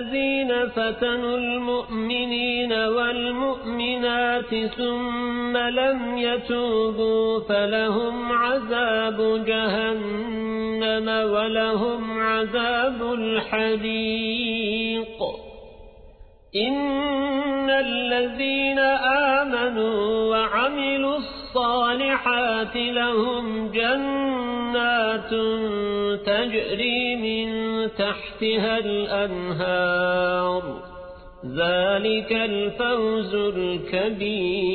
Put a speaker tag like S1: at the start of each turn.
S1: الذين فتنوا المؤمنين والمؤمنات ثم لم يتوبوا فلهم عذاب جهنم ولهم عذاب الحديق إن الذين آمنوا الصالحات لهم جنات تجري من تحتها الأنهار. ذلك الفوز الكبير.